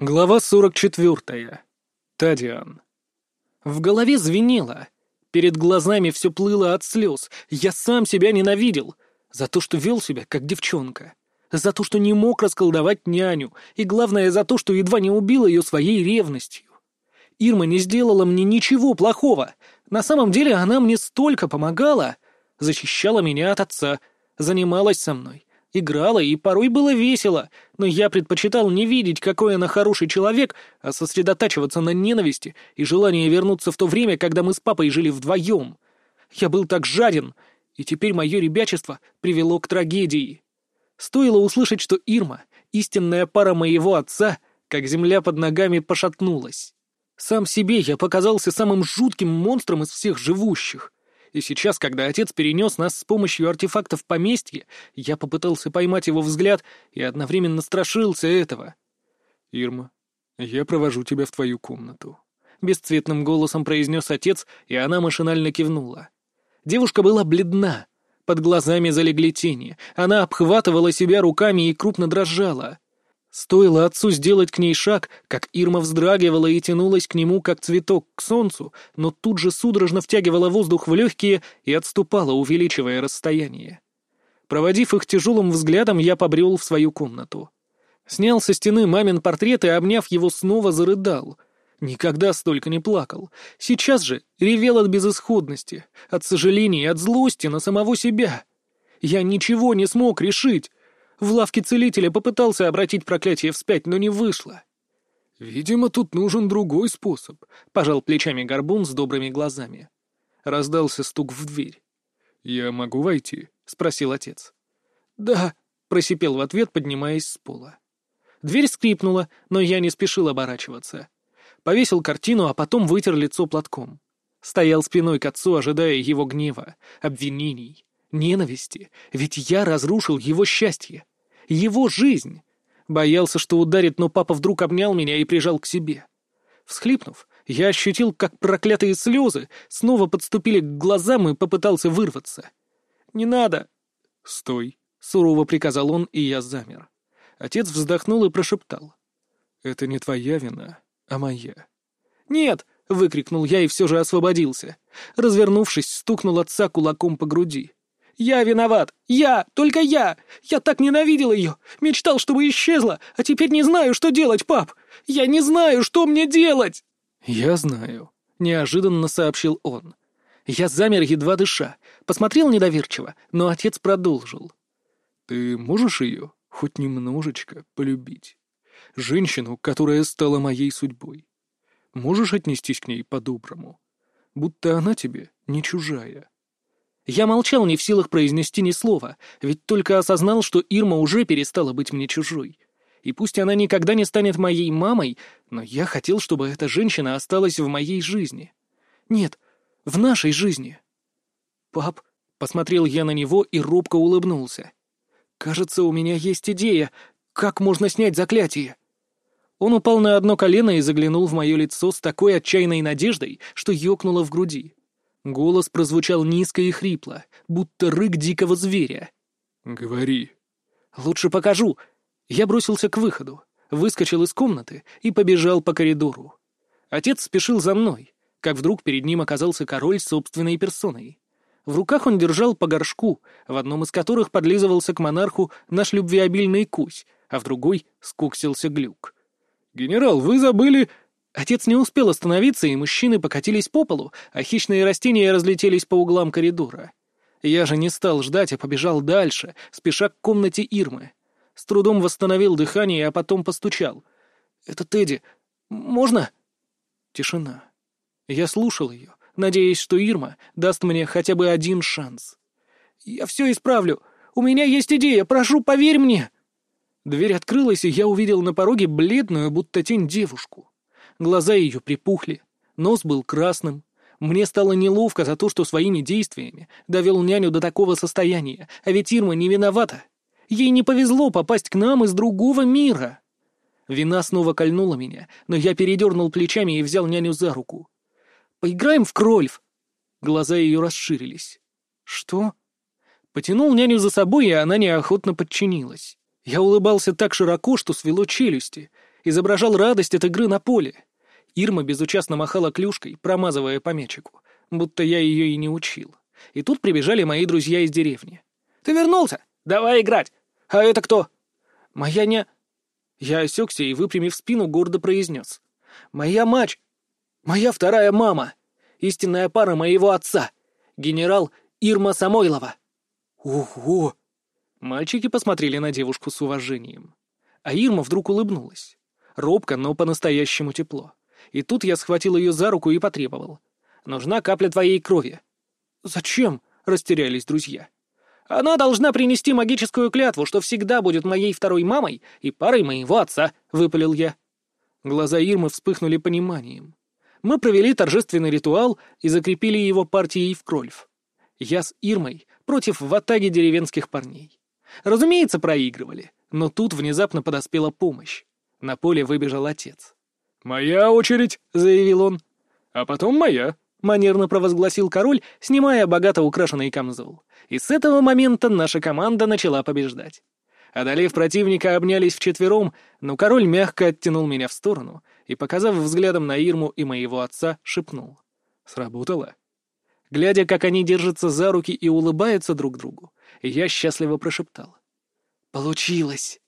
Глава 44. Тадиан. В голове звенело. Перед глазами все плыло от слез. Я сам себя ненавидел. За то, что вел себя, как девчонка. За то, что не мог расколдовать няню. И главное, за то, что едва не убил ее своей ревностью. Ирма не сделала мне ничего плохого. На самом деле она мне столько помогала. Защищала меня от отца. Занималась со мной играла, и порой было весело, но я предпочитал не видеть, какой она хороший человек, а сосредотачиваться на ненависти и желании вернуться в то время, когда мы с папой жили вдвоем. Я был так жаден, и теперь мое ребячество привело к трагедии. Стоило услышать, что Ирма, истинная пара моего отца, как земля под ногами пошатнулась. Сам себе я показался самым жутким монстром из всех живущих. И сейчас, когда отец перенес нас с помощью артефактов поместья, я попытался поймать его взгляд и одновременно страшился этого. «Ирма, я провожу тебя в твою комнату», — бесцветным голосом произнес отец, и она машинально кивнула. Девушка была бледна, под глазами залегли тени, она обхватывала себя руками и крупно дрожала. Стоило отцу сделать к ней шаг, как Ирма вздрагивала и тянулась к нему, как цветок к солнцу, но тут же судорожно втягивала воздух в легкие и отступала, увеличивая расстояние. Проводив их тяжелым взглядом, я побрел в свою комнату. Снял со стены мамин портрет и, обняв его, снова зарыдал. Никогда столько не плакал. Сейчас же ревел от безысходности, от сожаления, от злости на самого себя. Я ничего не смог решить. В лавке целителя попытался обратить проклятие вспять, но не вышло. «Видимо, тут нужен другой способ», — пожал плечами горбун с добрыми глазами. Раздался стук в дверь. «Я могу войти?» — спросил отец. «Да», — просипел в ответ, поднимаясь с пола. Дверь скрипнула, но я не спешил оборачиваться. Повесил картину, а потом вытер лицо платком. Стоял спиной к отцу, ожидая его гнева, обвинений, ненависти, ведь я разрушил его счастье, его жизнь. Боялся, что ударит, но папа вдруг обнял меня и прижал к себе. Всхлипнув, я ощутил, как проклятые слезы снова подступили к глазам и попытался вырваться. «Не надо!» «Стой!» — сурово приказал он, и я замер. Отец вздохнул и прошептал. «Это не твоя вина, а моя». «Нет!» — выкрикнул я и все же освободился. Развернувшись, стукнул отца кулаком по груди. Я виноват! Я! Только я! Я так ненавидел ее! Мечтал, чтобы исчезла, а теперь не знаю, что делать, пап! Я не знаю, что мне делать!» «Я знаю», — неожиданно сообщил он. Я замер, едва дыша. Посмотрел недоверчиво, но отец продолжил. «Ты можешь ее хоть немножечко полюбить? Женщину, которая стала моей судьбой. Можешь отнестись к ней по-доброму? Будто она тебе не чужая». Я молчал, не в силах произнести ни слова, ведь только осознал, что Ирма уже перестала быть мне чужой. И пусть она никогда не станет моей мамой, но я хотел, чтобы эта женщина осталась в моей жизни. Нет, в нашей жизни. «Пап», — посмотрел я на него и робко улыбнулся. «Кажется, у меня есть идея, как можно снять заклятие». Он упал на одно колено и заглянул в мое лицо с такой отчаянной надеждой, что ёкнуло в груди. Голос прозвучал низко и хрипло, будто рык дикого зверя. «Говори». «Лучше покажу». Я бросился к выходу, выскочил из комнаты и побежал по коридору. Отец спешил за мной, как вдруг перед ним оказался король собственной персоной. В руках он держал по горшку, в одном из которых подлизывался к монарху наш любвеобильный кусь, а в другой скуксился глюк. «Генерал, вы забыли...» Отец не успел остановиться, и мужчины покатились по полу, а хищные растения разлетелись по углам коридора. Я же не стал ждать, а побежал дальше, спеша к комнате Ирмы. С трудом восстановил дыхание, а потом постучал. «Это Тедди. Можно?» Тишина. Я слушал ее, надеясь, что Ирма даст мне хотя бы один шанс. «Я все исправлю. У меня есть идея. Прошу, поверь мне!» Дверь открылась, и я увидел на пороге бледную, будто тень девушку. Глаза ее припухли, нос был красным. Мне стало неловко за то, что своими действиями довел няню до такого состояния, а ведь Ирма не виновата. Ей не повезло попасть к нам из другого мира. Вина снова кольнула меня, но я передернул плечами и взял няню за руку. «Поиграем в крольф!» Глаза ее расширились. «Что?» Потянул няню за собой, и она неохотно подчинилась. Я улыбался так широко, что свело челюсти, изображал радость от игры на поле. Ирма безучастно махала клюшкой, промазывая по мячику, будто я ее и не учил. И тут прибежали мои друзья из деревни. «Ты вернулся? Давай играть! А это кто?» «Моя не...» Я осекся и, выпрямив спину, гордо произнес. «Моя мать! Моя вторая мама! Истинная пара моего отца! Генерал Ирма Самойлова!» «Ого!» Мальчики посмотрели на девушку с уважением. А Ирма вдруг улыбнулась. Робко, но по-настоящему тепло. И тут я схватил ее за руку и потребовал. «Нужна капля твоей крови». «Зачем?» — растерялись друзья. «Она должна принести магическую клятву, что всегда будет моей второй мамой и парой моего отца», — выпалил я. Глаза Ирмы вспыхнули пониманием. Мы провели торжественный ритуал и закрепили его партией в Крольф. Я с Ирмой против ватаги деревенских парней. Разумеется, проигрывали, но тут внезапно подоспела помощь. На поле выбежал отец. «Моя очередь», — заявил он. «А потом моя», — манерно провозгласил король, снимая богато украшенный камзол. И с этого момента наша команда начала побеждать. Одолев противника, обнялись вчетвером, но король мягко оттянул меня в сторону и, показав взглядом на Ирму и моего отца, шепнул. «Сработало». Глядя, как они держатся за руки и улыбаются друг другу, я счастливо прошептал. «Получилось!»